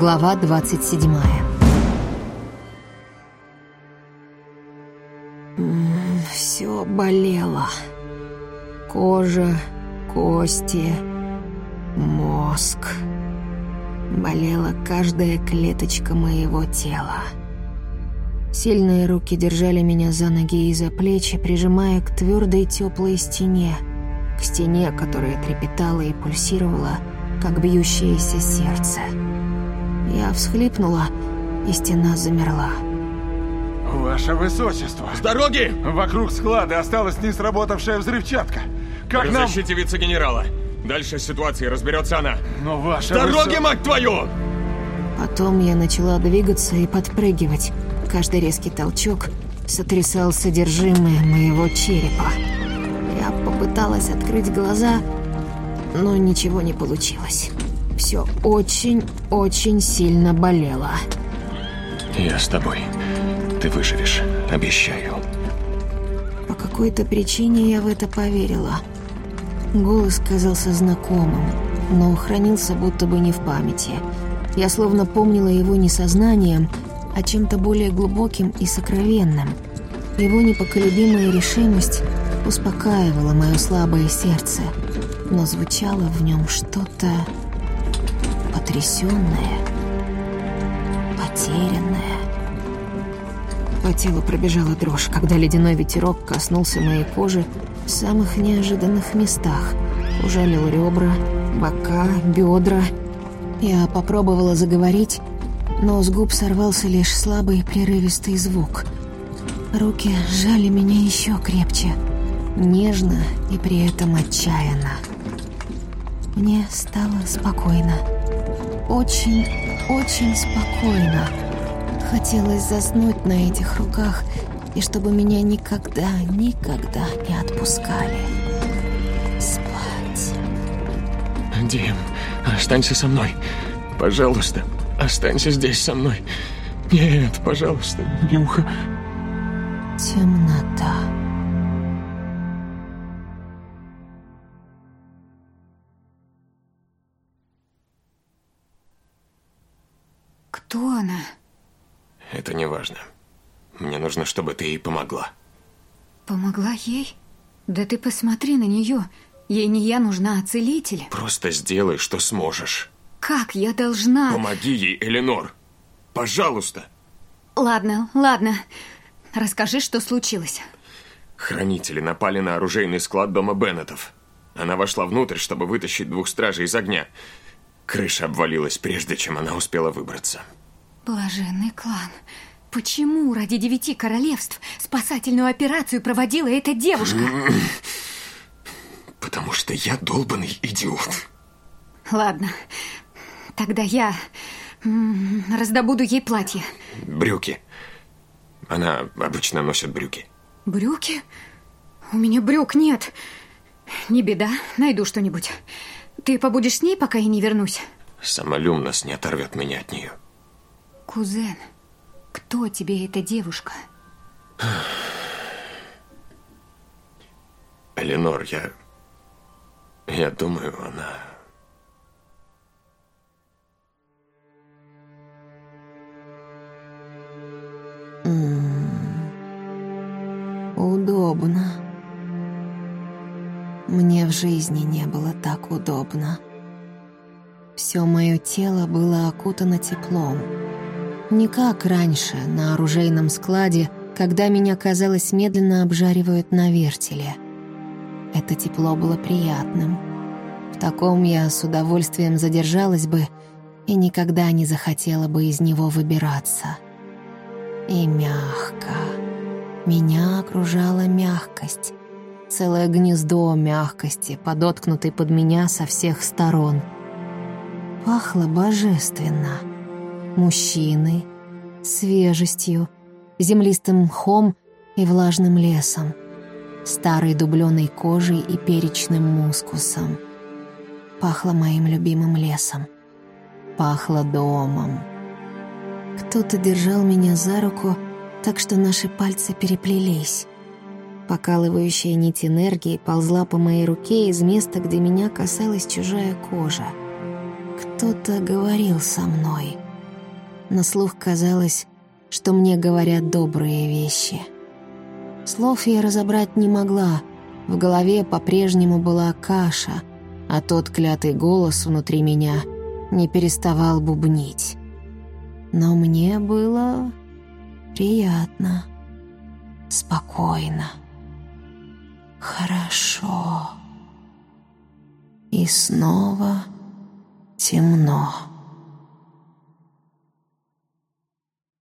Глава 27 Все болело. Кожа, кости, мозг. Болела каждая клеточка моего тела. Сильные руки держали меня за ноги и за плечи, прижимая к твердой теплой стене, к стене, которая трепетала и пульсировала, как бьющееся сердце. Я всхлипнула, и стена замерла. Ваше Высочество! С дороги! Вокруг склада осталась не сработавшая взрывчатка. Как нам... защите вице-генерала. Дальше с ситуацией разберется она. Но ваше С дороги, Высо- мать твою! Потом я начала двигаться и подпрыгивать. Каждый резкий толчок сотрясал содержимое моего черепа. Я попыталась открыть глаза, но ничего не получилось. Все очень-очень сильно болело. Я с тобой. Ты выживешь, обещаю. По какой-то причине я в это поверила. Голос казался знакомым, но хранился будто бы не в памяти. Я словно помнила его не сознанием, а чем-то более глубоким и сокровенным. Его непоколебимая решимость успокаивала мое слабое сердце, но звучало в нем что-то потрясенное, потерянное. По телу пробежала дрожь, когда ледяной ветерок коснулся моей кожи в самых неожиданных местах. Ужалил ребра, бока, бедра. Я попробовала заговорить, но с губ сорвался лишь слабый прерывистый звук. Руки сжали меня еще крепче, нежно и при этом отчаянно. Мне стало спокойно. Очень, очень спокойно. Хотелось заснуть на этих руках, и чтобы меня никогда, никогда не отпускали. Спать. Дим, останься со мной. Пожалуйста, останься здесь со мной. Нет, пожалуйста, Нюха. Темнота. Она? Это не важно. Мне нужно, чтобы ты ей помогла. Помогла ей? Да ты посмотри на нее. Ей не я нужна, а целитель. Просто сделай, что сможешь. Как я должна... Помоги ей, Эленор. Пожалуйста. Ладно, ладно. Расскажи, что случилось. Хранители напали на оружейный склад дома Беннетов. Она вошла внутрь, чтобы вытащить двух стражей из огня. Крыша обвалилась, прежде чем она успела выбраться. Блаженный клан. Почему ради девяти королевств спасательную операцию проводила эта девушка? Потому что я долбанный идиот. Ладно, тогда я раздобуду ей платье. Брюки. Она обычно носит брюки. Брюки? У меня брюк нет. Не беда, найду что-нибудь. Ты побудешь с ней, пока я не вернусь? Самолюм нас не оторвет меня от нее. Кузен, кто тебе эта девушка? Эленор, я... Я думаю, она... Удобно. Мне в жизни не было так удобно. Все мое тело было окутано теплом. Не как раньше, на оружейном складе, когда меня, казалось, медленно обжаривают на вертеле. Это тепло было приятным. В таком я с удовольствием задержалась бы и никогда не захотела бы из него выбираться. И мягко. Меня окружала мягкость. Целое гнездо мягкости, подоткнутой под меня со всех сторон. Пахло божественно. Мужчиной, свежестью, землистым мхом и влажным лесом, старой дубленой кожей и перечным мускусом. Пахло моим любимым лесом. Пахло домом. Кто-то держал меня за руку, так что наши пальцы переплелись. Покалывающая нить энергии ползла по моей руке из места, где меня касалась чужая кожа. Кто-то говорил со мной — На слух казалось, что мне говорят добрые вещи. Слов я разобрать не могла, в голове по-прежнему была каша, а тот клятый голос внутри меня не переставал бубнить. Но мне было приятно, спокойно, хорошо. И снова темно.